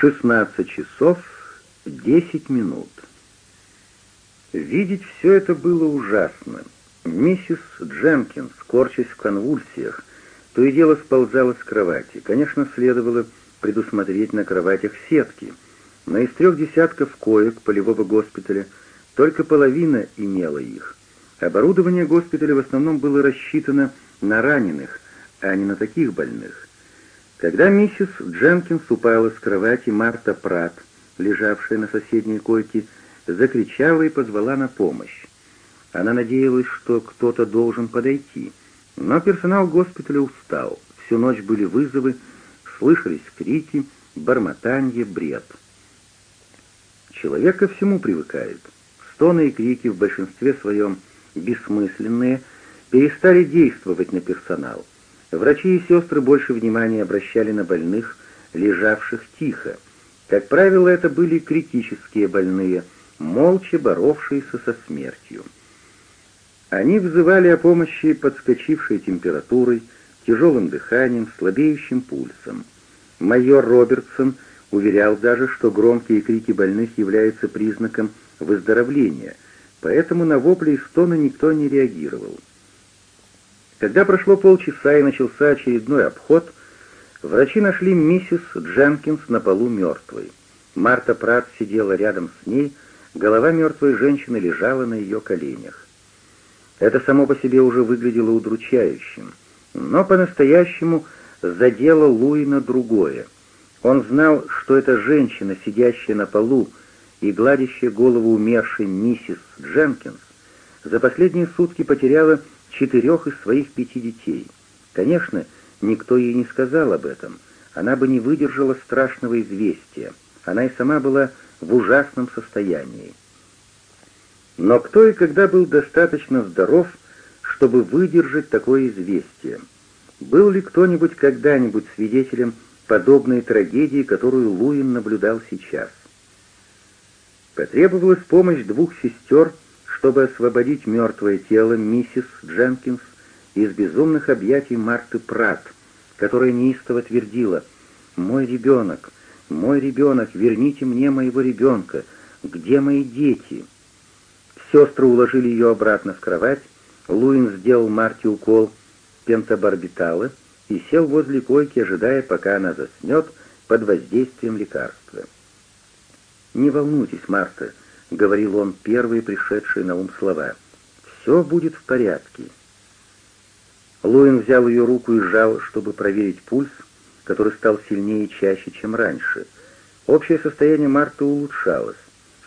16 часов 10 минут. Видеть все это было ужасно. Миссис Дженкинс, корчась в конвульсиях, то и дело сползала с кровати. Конечно, следовало предусмотреть на кроватях сетки, но из трех десятков коек полевого госпиталя только половина имела их. Оборудование госпиталя в основном было рассчитано на раненых, а не на таких больных. Когда миссис Дженкинс упала с кровати, Марта Прат, лежавшая на соседней койке, закричала и позвала на помощь. Она надеялась, что кто-то должен подойти, но персонал госпиталя устал. Всю ночь были вызовы, слышались крики, бормотанье, бред. Человек ко всему привыкает. Стоны и крики в большинстве своем бессмысленные перестали действовать на персонал — Врачи и сестры больше внимания обращали на больных, лежавших тихо. Как правило, это были критические больные, молча боровшиеся со смертью. Они взывали о помощи подскочившей температурой, тяжелым дыханием, слабеющим пульсом. Майор Робертсон уверял даже, что громкие крики больных являются признаком выздоровления, поэтому на вопли и стоны никто не реагировал. Когда прошло полчаса и начался очередной обход, врачи нашли миссис Дженкинс на полу мертвой. Марта Пратт сидела рядом с ней, голова мертвой женщины лежала на ее коленях. Это само по себе уже выглядело удручающим, но по-настоящему задело Луина другое. Он знал, что эта женщина, сидящая на полу и гладящая голову умершей миссис Дженкинс, за последние сутки потеряла четырех из своих пяти детей. Конечно, никто ей не сказал об этом. Она бы не выдержала страшного известия. Она и сама была в ужасном состоянии. Но кто и когда был достаточно здоров, чтобы выдержать такое известие? Был ли кто-нибудь когда-нибудь свидетелем подобной трагедии, которую Луин наблюдал сейчас? Потребовалась помощь двух сестер — чтобы освободить мертвое тело миссис Дженкинс из безумных объятий Марты Прат, которая неистово твердила «Мой ребенок, мой ребенок, верните мне моего ребенка, где мои дети?» Сестры уложили ее обратно в кровать, Луин сделал Марте укол пентобарбитала и сел возле койки, ожидая, пока она заснет под воздействием лекарства. «Не волнуйтесь, Марта», — говорил он первые пришедшие на ум слова. «Все будет в порядке». Луин взял ее руку и сжал, чтобы проверить пульс, который стал сильнее и чаще, чем раньше. Общее состояние Марты улучшалось.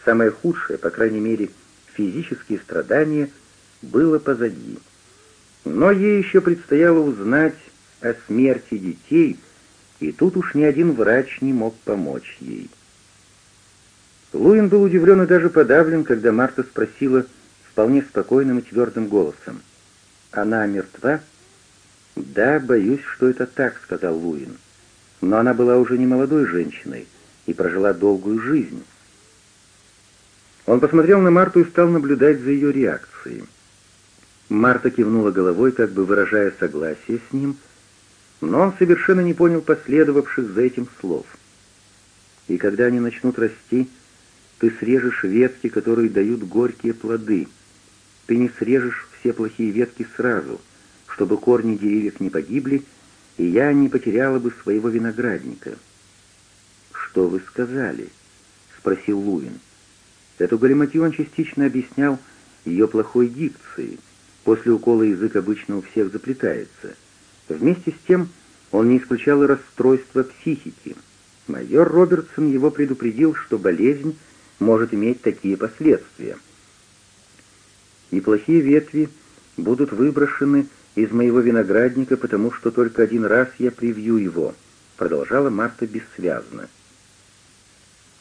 Самое худшее, по крайней мере, физические страдания, было позади. Но ей еще предстояло узнать о смерти детей, и тут уж ни один врач не мог помочь ей. Луин был удивлен и даже подавлен, когда Марта спросила вполне спокойным и твердым голосом. «Она мертва?» «Да, боюсь, что это так», — сказал Луин. «Но она была уже не молодой женщиной и прожила долгую жизнь». Он посмотрел на Марту и стал наблюдать за ее реакцией. Марта кивнула головой, как бы выражая согласие с ним, но он совершенно не понял последовавших за этим слов. «И когда они начнут расти», ты срежешь ветки, которые дают горькие плоды. Ты не срежешь все плохие ветки сразу, чтобы корни деревьев не погибли, и я не потеряла бы своего виноградника». «Что вы сказали?» — спросил Лувин. Эту галиматью он частично объяснял ее плохой дикцией. После укола язык обычно у всех заплетается. Вместе с тем он не исключал и расстройства психики. Майор Робертсон его предупредил, что болезнь может иметь такие последствия. И плохие ветви будут выброшены из моего виноградника, потому что только один раз я привью его», — продолжала Марта бессвязно.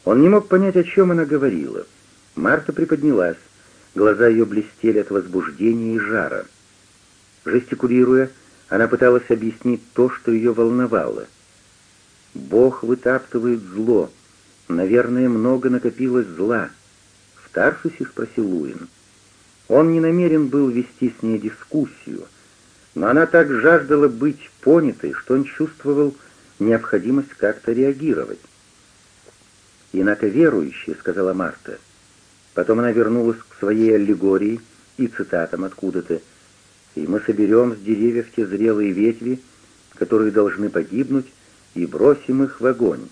Он не мог понять, о чем она говорила. Марта приподнялась, глаза ее блестели от возбуждения и жара. Жестикулируя, она пыталась объяснить то, что ее волновало. «Бог вытаптывает зло», Наверное, много накопилось зла. В Тарсусе спросил Луин. Он не намерен был вести с ней дискуссию, но она так жаждала быть понятой, что он чувствовал необходимость как-то реагировать. «Инако верующие», — сказала Марта. Потом она вернулась к своей аллегории и цитатам откуда-то. «И мы соберем с деревьев те зрелые ветви, которые должны погибнуть, и бросим их в огонь».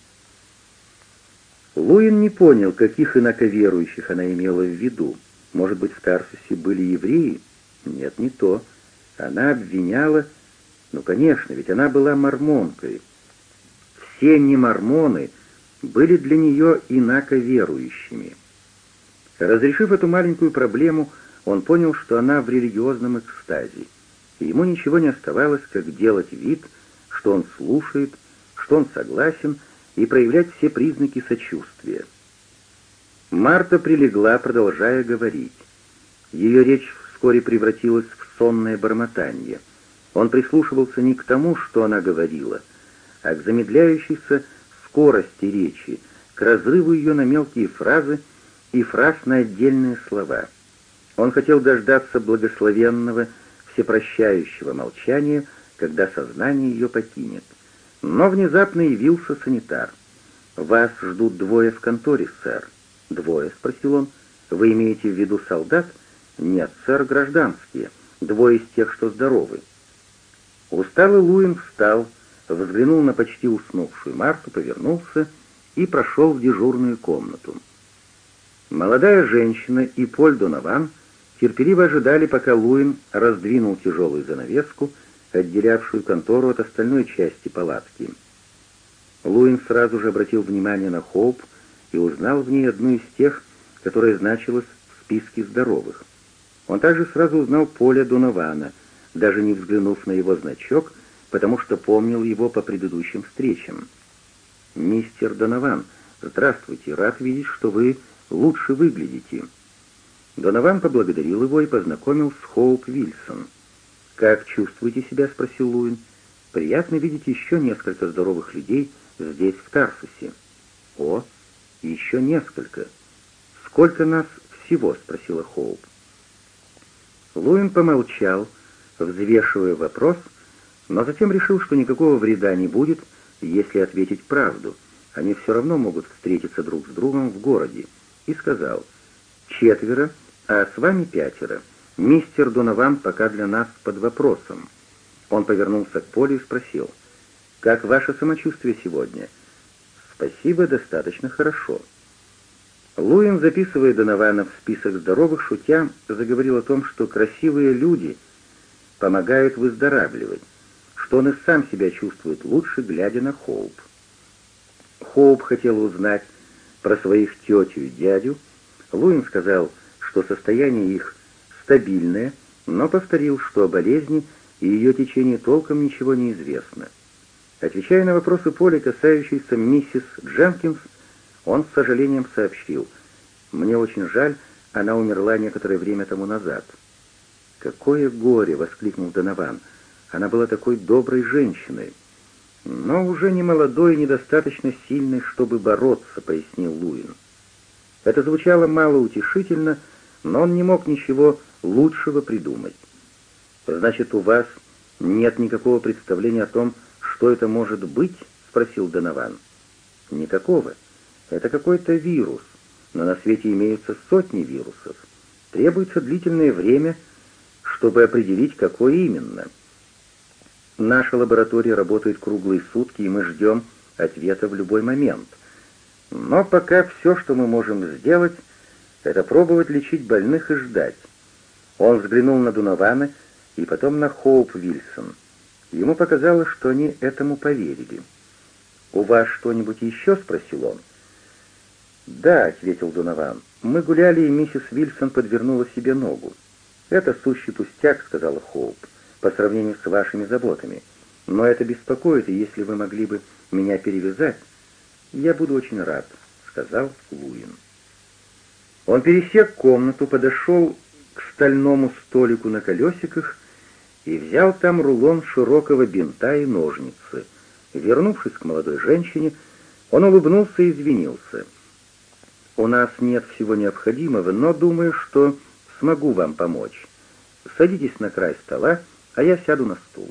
Луин не понял, каких инаковерующих она имела в виду. Может быть, в Тарсусе были евреи? Нет, не то. Она обвиняла... Ну, конечно, ведь она была мормонкой. Все немормоны были для нее инаковерующими. Разрешив эту маленькую проблему, он понял, что она в религиозном экстазе, и ему ничего не оставалось, как делать вид, что он слушает, что он согласен, и проявлять все признаки сочувствия. Марта прилегла, продолжая говорить. Ее речь вскоре превратилась в сонное бормотание. Он прислушивался не к тому, что она говорила, а к замедляющейся скорости речи, к разрыву ее на мелкие фразы и фраз на отдельные слова. Он хотел дождаться благословенного, всепрощающего молчания, когда сознание ее покинет. Но внезапно явился санитар. «Вас ждут двое в конторе, сэр». «Двое?» — спросил он. «Вы имеете в виду солдат?» «Нет, сэр, гражданские. Двое из тех, что здоровы». Усталый Луин встал, взглянул на почти уснувшую Марту, повернулся и прошел в дежурную комнату. Молодая женщина и Поль Донован терпеливо ожидали, пока Луин раздвинул тяжелую занавеску, отделявшую контору от остальной части палатки. Луин сразу же обратил внимание на Хоуп и узнал в ней одну из тех, которая значилась в списке здоровых. Он также сразу узнал Поля Донована, даже не взглянув на его значок, потому что помнил его по предыдущим встречам. «Мистер Донован, здравствуйте, рад видеть, что вы лучше выглядите». Донован поблагодарил его и познакомил с Хоуп Вильсон — «Как чувствуете себя?» — спросил Луин. «Приятно видеть еще несколько здоровых людей здесь, в Тарсусе». «О, еще несколько». «Сколько нас всего?» — спросила Хоуп. Луин помолчал, взвешивая вопрос, но затем решил, что никакого вреда не будет, если ответить правду. Они все равно могут встретиться друг с другом в городе. И сказал, «Четверо, а с вами пятеро». Мистер Донован пока для нас под вопросом. Он повернулся к Полю и спросил, «Как ваше самочувствие сегодня?» «Спасибо, достаточно хорошо». Луин, записывая Донована в список здоровых, шутя, заговорил о том, что красивые люди помогают выздоравливать, что он и сам себя чувствует лучше, глядя на Хоуп. Хоуп хотел узнать про своих тетю и дядю. Луин сказал, что состояние их – стабильная, но повторил, что о болезни и ее течении толком ничего не известно. Отвечая на вопросы Поли, касающиеся миссис Дженкинс, он с сожалением сообщил, «Мне очень жаль, она умерла некоторое время тому назад». «Какое горе!» — воскликнул Донован. «Она была такой доброй женщиной». «Но уже не молодой и недостаточно сильной, чтобы бороться», — пояснил Луин. Это звучало малоутешительно, но он не мог ничего лучшего придумать. Значит, у вас нет никакого представления о том, что это может быть? спросил Донован. Никакого. Это какой-то вирус, но на свете имеются сотни вирусов. Требуется длительное время, чтобы определить, какой именно. Наша лаборатория работает круглые сутки, и мы ждем ответа в любой момент. Но пока все, что мы можем сделать, это пробовать лечить больных и ждать. Он взглянул на Дунована и потом на Хоуп Вильсон. Ему показалось, что они этому поверили. «У вас что-нибудь еще?» — спросил он. «Да», — ответил Дунован. «Мы гуляли, и миссис Вильсон подвернула себе ногу». «Это сущий пустяк», — сказала Хоуп, — «по сравнению с вашими заботами. Но это беспокоит, и если вы могли бы меня перевязать, я буду очень рад», — сказал Луин. Он пересек комнату, подошел к стальному столику на колесиках и взял там рулон широкого бинта и ножницы. Вернувшись к молодой женщине, он улыбнулся и извинился. «У нас нет всего необходимого, но думаю, что смогу вам помочь. Садитесь на край стола, а я сяду на стул».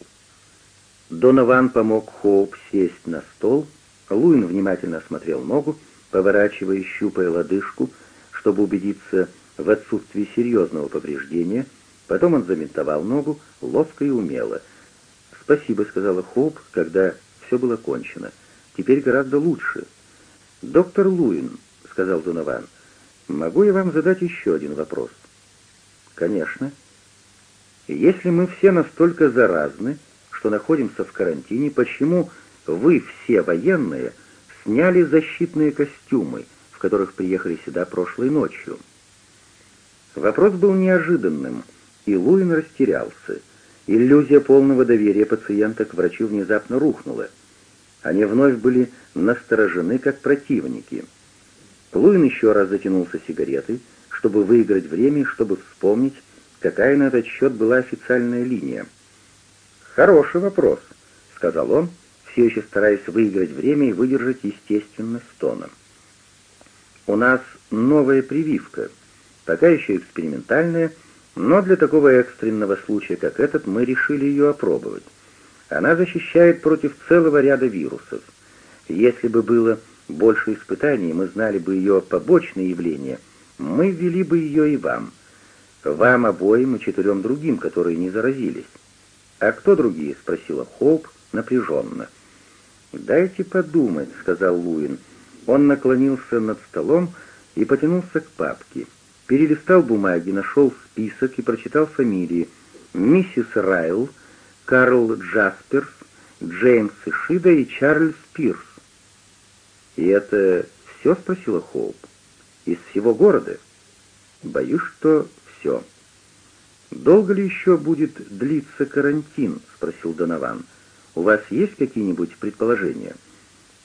Донован помог Хоуп сесть на стол. Луин внимательно осмотрел ногу, поворачивая и щупая лодыжку, чтобы убедиться, в отсутствии серьезного повреждения. Потом он заминтовал ногу, ловко и умело. «Спасибо», — сказала Хоуп, когда все было кончено. «Теперь гораздо лучше». «Доктор Луин», — сказал Донован, — «могу я вам задать еще один вопрос?» «Конечно». «Если мы все настолько заразны, что находимся в карантине, почему вы все военные сняли защитные костюмы, в которых приехали сюда прошлой ночью?» Вопрос был неожиданным, и Луин растерялся. Иллюзия полного доверия пациента к врачу внезапно рухнула. Они вновь были насторожены, как противники. Луин еще раз затянулся сигаретой, чтобы выиграть время чтобы вспомнить, какая на этот счет была официальная линия. «Хороший вопрос», — сказал он, все еще стараясь выиграть время и выдержать естественность тона. «У нас новая прививка», пока еще экспериментальная, но для такого экстренного случая, как этот, мы решили ее опробовать. Она защищает против целого ряда вирусов. Если бы было больше испытаний, мы знали бы ее побочные явления, мы ввели бы ее и вам. Вам обоим и четырем другим, которые не заразились. «А кто другие?» — спросила Хоуп напряженно. «Дайте подумать», — сказал Луин. Он наклонился над столом и потянулся к папке перелистал бумаги, нашел список и прочитал фамилии. Миссис Райл, Карл Джасперс, Джеймс Ишида и Чарльз Пирс. «И это все?» — спросила Хоуп. «Из всего города?» «Боюсь, что все». «Долго ли еще будет длиться карантин?» — спросил Донован. «У вас есть какие-нибудь предположения?»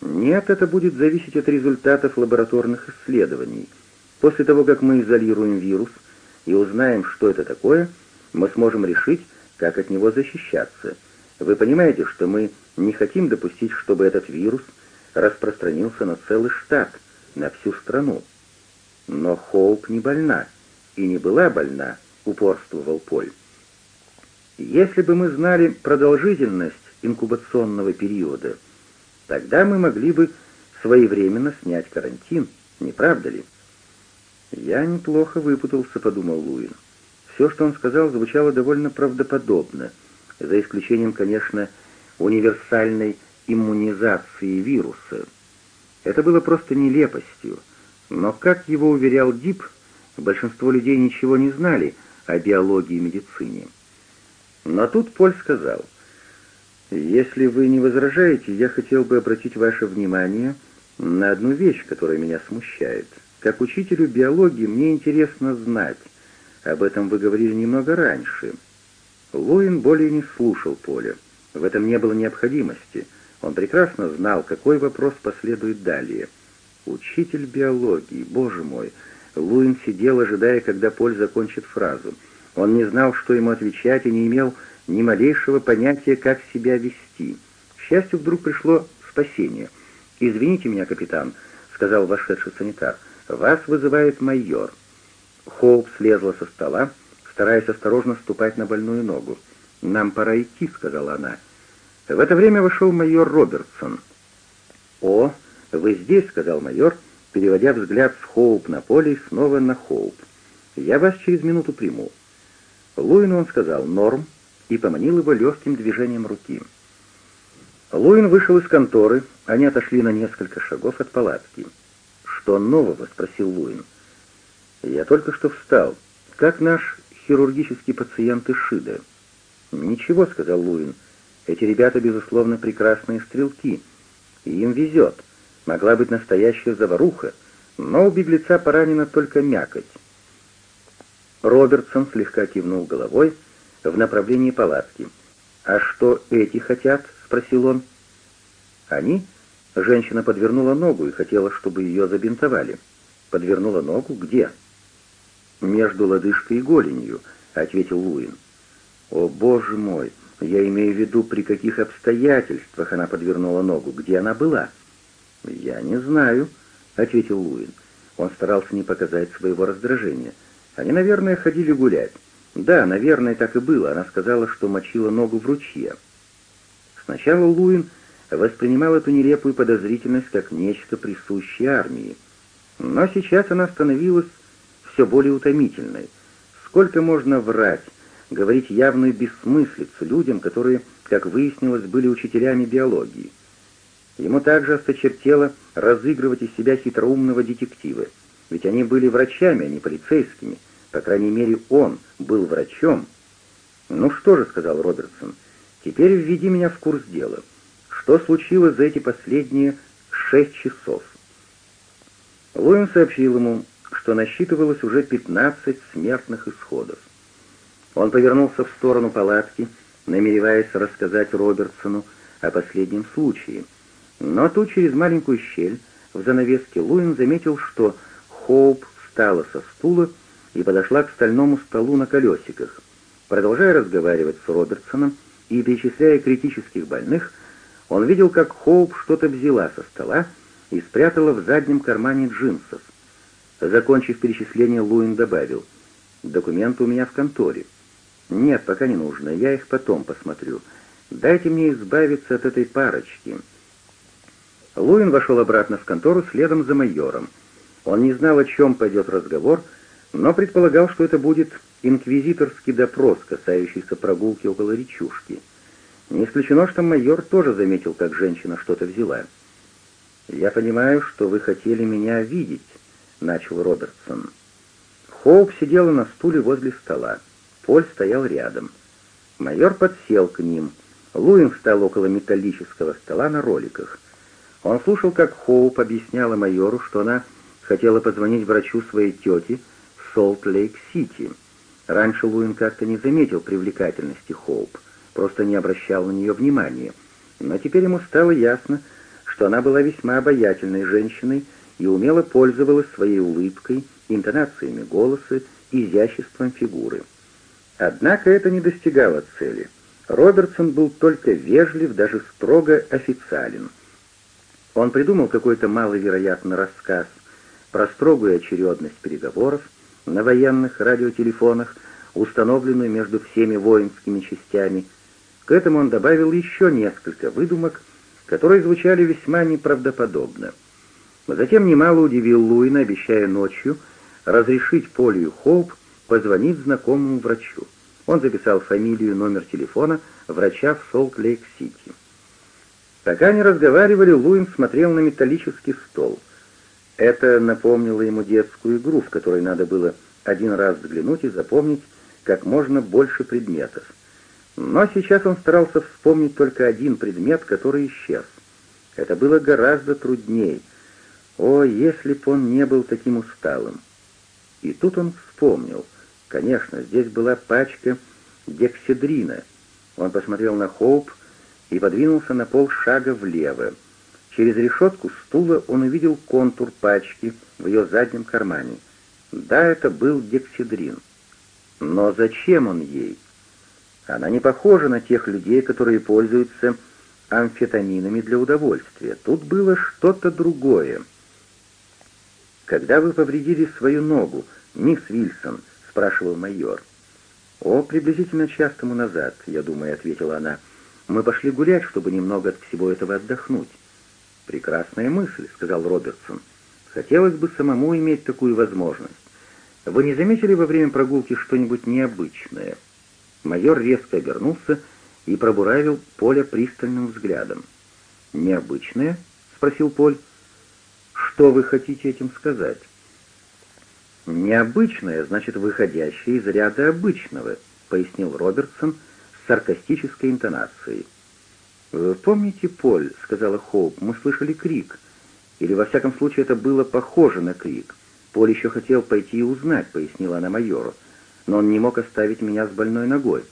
«Нет, это будет зависеть от результатов лабораторных исследований». После того, как мы изолируем вирус и узнаем, что это такое, мы сможем решить, как от него защищаться. Вы понимаете, что мы не хотим допустить, чтобы этот вирус распространился на целый штат, на всю страну. Но Хоуп не больна и не была больна, упорствовал Поль. Если бы мы знали продолжительность инкубационного периода, тогда мы могли бы своевременно снять карантин, не правда ли? «Я неплохо выпутался», — подумал Луин. Все, что он сказал, звучало довольно правдоподобно, за исключением, конечно, универсальной иммунизации вируса. Это было просто нелепостью, но, как его уверял Дип, большинство людей ничего не знали о биологии и медицине. Но тут Поль сказал, «Если вы не возражаете, я хотел бы обратить ваше внимание на одну вещь, которая меня смущает». Как учителю биологии мне интересно знать. Об этом вы говорили немного раньше. Луин более не слушал Поля. В этом не было необходимости. Он прекрасно знал, какой вопрос последует далее. Учитель биологии, боже мой. Луин сидел, ожидая, когда Поль закончит фразу. Он не знал, что ему отвечать, и не имел ни малейшего понятия, как себя вести. К счастью, вдруг пришло спасение. «Извините меня, капитан», — сказал вошедший санитар, — вас вызывает майор». Хоуп слезла со стола, стараясь осторожно ступать на больную ногу. «Нам пора идти», — сказала она. В это время вошел майор Робертсон. «О, вы здесь», — сказал майор, переводя взгляд с Хоуп на поле и снова на Хоуп. «Я вас через минуту приму». Луину он сказал «норм» и поманил его легким движением руки. Луин вышел из конторы, они отошли на несколько шагов от палатки. «Что нового?» — спросил Луин. «Я только что встал. Как наш хирургический пациент Ишида?» «Ничего», — сказал Луин. «Эти ребята, безусловно, прекрасные стрелки. И им везет. Могла быть настоящая заваруха, но у беглеца поранена только мякоть». Робертсон слегка кивнул головой в направлении палатки. «А что эти хотят?» — спросил он. «Они?» Женщина подвернула ногу и хотела, чтобы ее забинтовали. Подвернула ногу где? Между лодыжкой и голенью, ответил Луин. О, боже мой, я имею в виду, при каких обстоятельствах она подвернула ногу, где она была? Я не знаю, ответил Луин. Он старался не показать своего раздражения. Они, наверное, ходили гулять. Да, наверное, так и было. Она сказала, что мочила ногу в ручье. Сначала Луин воспринимал эту нелепую подозрительность как нечто присущее армии. Но сейчас она становилась все более утомительной. Сколько можно врать, говорить явную бессмыслицу людям, которые, как выяснилось, были учителями биологии. Ему также осточертело разыгрывать из себя хитроумного детектива, ведь они были врачами, а не полицейскими. По крайней мере, он был врачом. «Ну что же», — сказал Робертсон, — «теперь введи меня в курс дела» что случилось за эти последние шесть часов. Луин сообщил ему, что насчитывалось уже 15 смертных исходов. Он повернулся в сторону палатки, намереваясь рассказать Робертсону о последнем случае. Но тут через маленькую щель в занавеске Луин заметил, что Хоуп встала со стула и подошла к стальному столу на колесиках. Продолжая разговаривать с Робертсоном и перечисляя критических больных, он видел, как Хоуп что-то взяла со стола и спрятала в заднем кармане джинсов. Закончив перечисление, Луин добавил, «Документы у меня в конторе». «Нет, пока не нужно, я их потом посмотрю. Дайте мне избавиться от этой парочки». Луин вошел обратно в контору следом за майором. Он не знал, о чем пойдет разговор, но предполагал, что это будет инквизиторский допрос, касающийся прогулки около речушки — не исключено, что майор тоже заметил, как женщина что-то взяла. «Я понимаю, что вы хотели меня видеть», — начал Робертсон. Хоуп сидела на стуле возле стола. Поль стоял рядом. Майор подсел к ним. Луин встал около металлического стола на роликах. Он слушал, как Хоуп объясняла майору, что она хотела позвонить врачу своей тете в Солт-Лейк-Сити. Раньше Луин как-то не заметил привлекательности Хоуп просто не обращал на нее внимания. Но теперь ему стало ясно, что она была весьма обаятельной женщиной и умело пользовалась своей улыбкой, интонациями голоса, изяществом фигуры. Однако это не достигало цели. Робертсон был только вежлив, даже строго официален. Он придумал какой-то маловероятный рассказ про строгую очередность переговоров на военных радиотелефонах, установленную между всеми воинскими частями, к этому он добавил еще несколько выдумок, которые звучали весьма неправдоподобно. Затем немало удивил Луина, обещая ночью разрешить Полью Хоуп позвонить знакомому врачу. Он записал фамилию и номер телефона врача в Солт-Лейк-Сити. Пока они разговаривали, Луин смотрел на металлический стол. Это напомнило ему детскую игру, в которой надо было один раз взглянуть и запомнить как можно больше предметов. Но сейчас он старался вспомнить только один предмет, который исчез. Это было гораздо трудней. О, если б он не был таким усталым! И тут он вспомнил. Конечно, здесь была пачка дексидрина. Он посмотрел на Хоуп и подвинулся на полшага влево. Через решетку стула он увидел контур пачки в ее заднем кармане. Да, это был дексидрин. Но зачем он ей? Она не похожа на тех людей, которые пользуются амфетаминами для удовольствия. Тут было что-то другое. «Когда вы повредили свою ногу, мисс Вильсон?» — спрашивал майор. «О, приблизительно час тому назад, я думаю», — ответила она. «Мы пошли гулять, чтобы немного от всего этого отдохнуть». «Прекрасная мысль», — сказал Робертсон. «Хотелось бы самому иметь такую возможность. Вы не заметили во время прогулки что-нибудь необычное?» Майор резко обернулся и пробуравил Поля пристальным взглядом. «Необычное?» — спросил Поль. «Что вы хотите этим сказать?» «Необычное, значит, выходящее из ряда обычного», — пояснил Робертсон с саркастической интонацией. «Помните, Поль, — сказала Хоуп, — мы слышали крик. Или, во всяком случае, это было похоже на крик. Поль еще хотел пойти и узнать, — пояснила она майору но он не мог оставить меня с больной ногой.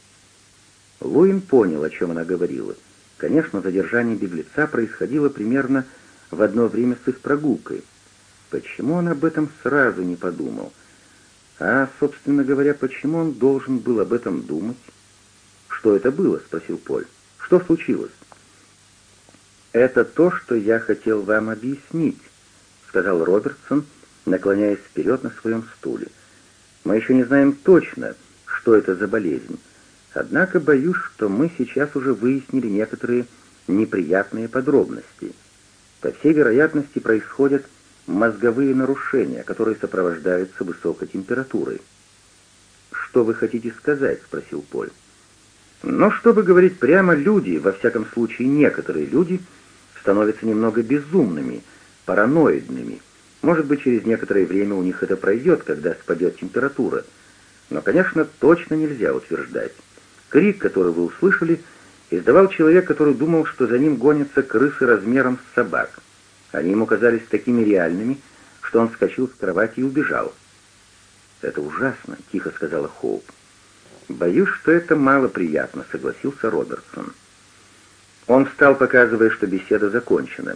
Луин понял, о чем она говорила. Конечно, задержание беглеца происходило примерно в одно время с их прогулкой. Почему он об этом сразу не подумал? А, собственно говоря, почему он должен был об этом думать? «Что это было?» — спросил Поль. «Что случилось?» «Это то, что я хотел вам объяснить», — сказал Робертсон, наклоняясь вперед на своем стуле. — мы еще не знаем точно, что это за болезнь, однако боюсь, что мы сейчас уже выяснили некоторые неприятные подробности. По всей вероятности происходят мозговые нарушения, которые сопровождаются высокой температурой. «Что вы хотите сказать?» — спросил Поль. Но чтобы говорить прямо, люди, во всяком случае некоторые люди, становятся немного безумными, параноидными, может быть, через некоторое время у них это пройдет, когда спадет температура. Но, конечно, точно нельзя утверждать. Крик, который вы услышали, издавал человек, который думал, что за ним гонятся крысы размером с собак. Они ему казались такими реальными, что он вскочил с кровати и убежал. «Это ужасно», — тихо сказала Хоуп. «Боюсь, что это малоприятно», — согласился Робертсон. Он встал, показывая, что беседа закончена.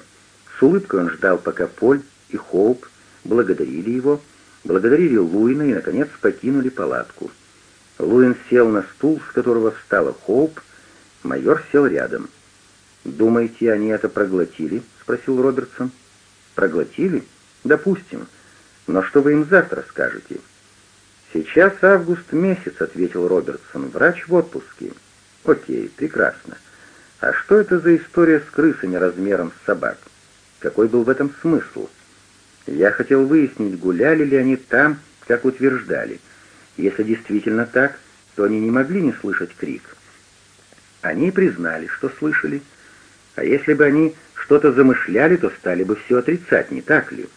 С улыбкой он ждал, пока Поль и Хоуп благодарили его, благодарили Луина и, наконец, покинули палатку. Луин сел на стул, с которого встала Хоуп, майор сел рядом. «Думаете, они это проглотили?» — спросил Робертсон. «Проглотили? Допустим. Но что вы им завтра скажете?» «Сейчас август месяц», — ответил Робертсон. «Врач в отпуске». «Окей, прекрасно. А что это за история с крысами размером с собак? Какой был в этом смысл?» Я хотел выяснить, гуляли ли они там, как утверждали. Если действительно так, то они не могли не слышать крик. Они признали, что слышали. А если бы они что-то замышляли, то стали бы все отрицать, не так ли?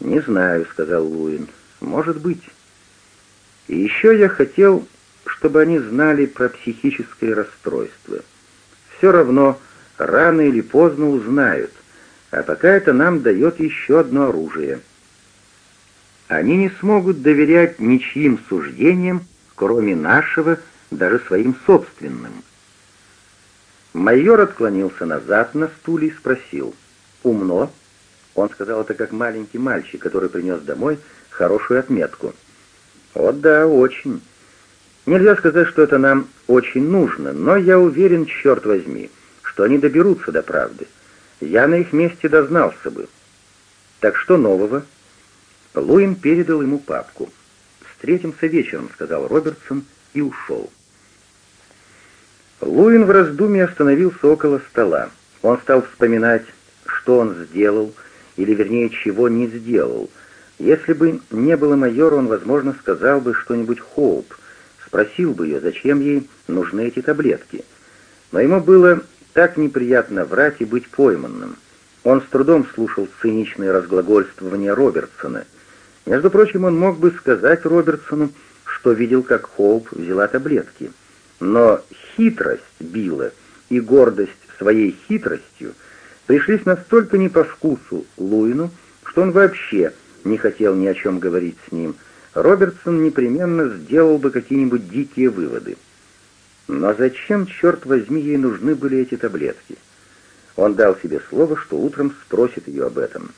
«Не знаю», — сказал Луин. «Может быть». И еще я хотел, чтобы они знали про психическое расстройство. Все равно, рано или поздно узнают. А пока это нам дает еще одно оружие. Они не смогут доверять ничьим суждениям, кроме нашего, даже своим собственным. Майор отклонился назад на стуле и спросил. «Умно?» Он сказал это как маленький мальчик, который принес домой хорошую отметку. «О да, очень. Нельзя сказать, что это нам очень нужно, но я уверен, черт возьми, что они доберутся до правды. Я на их месте дознался бы. Так что нового? Луин передал ему папку. «Встретимся вечером», — сказал Робертсон и ушел. Луин в раздумье остановился около стола. Он стал вспоминать, что он сделал, или вернее, чего не сделал. Если бы не было майора, он, возможно, сказал бы что-нибудь Хоуп, спросил бы ее, зачем ей нужны эти таблетки. Но ему было так неприятно врать и быть пойманным. Он с трудом слушал циничные разглагольствования Робертсона. Между прочим, он мог бы сказать Робертсону, что видел, как Хоуп взяла таблетки. Но хитрость Билла и гордость своей хитростью пришлись настолько не по вкусу Луину, что он вообще не хотел ни о чем говорить с ним. Робертсон непременно сделал бы какие-нибудь дикие выводы. Но зачем, черт возьми, ей нужны были эти таблетки? Он дал себе слово, что утром спросит ее об этом.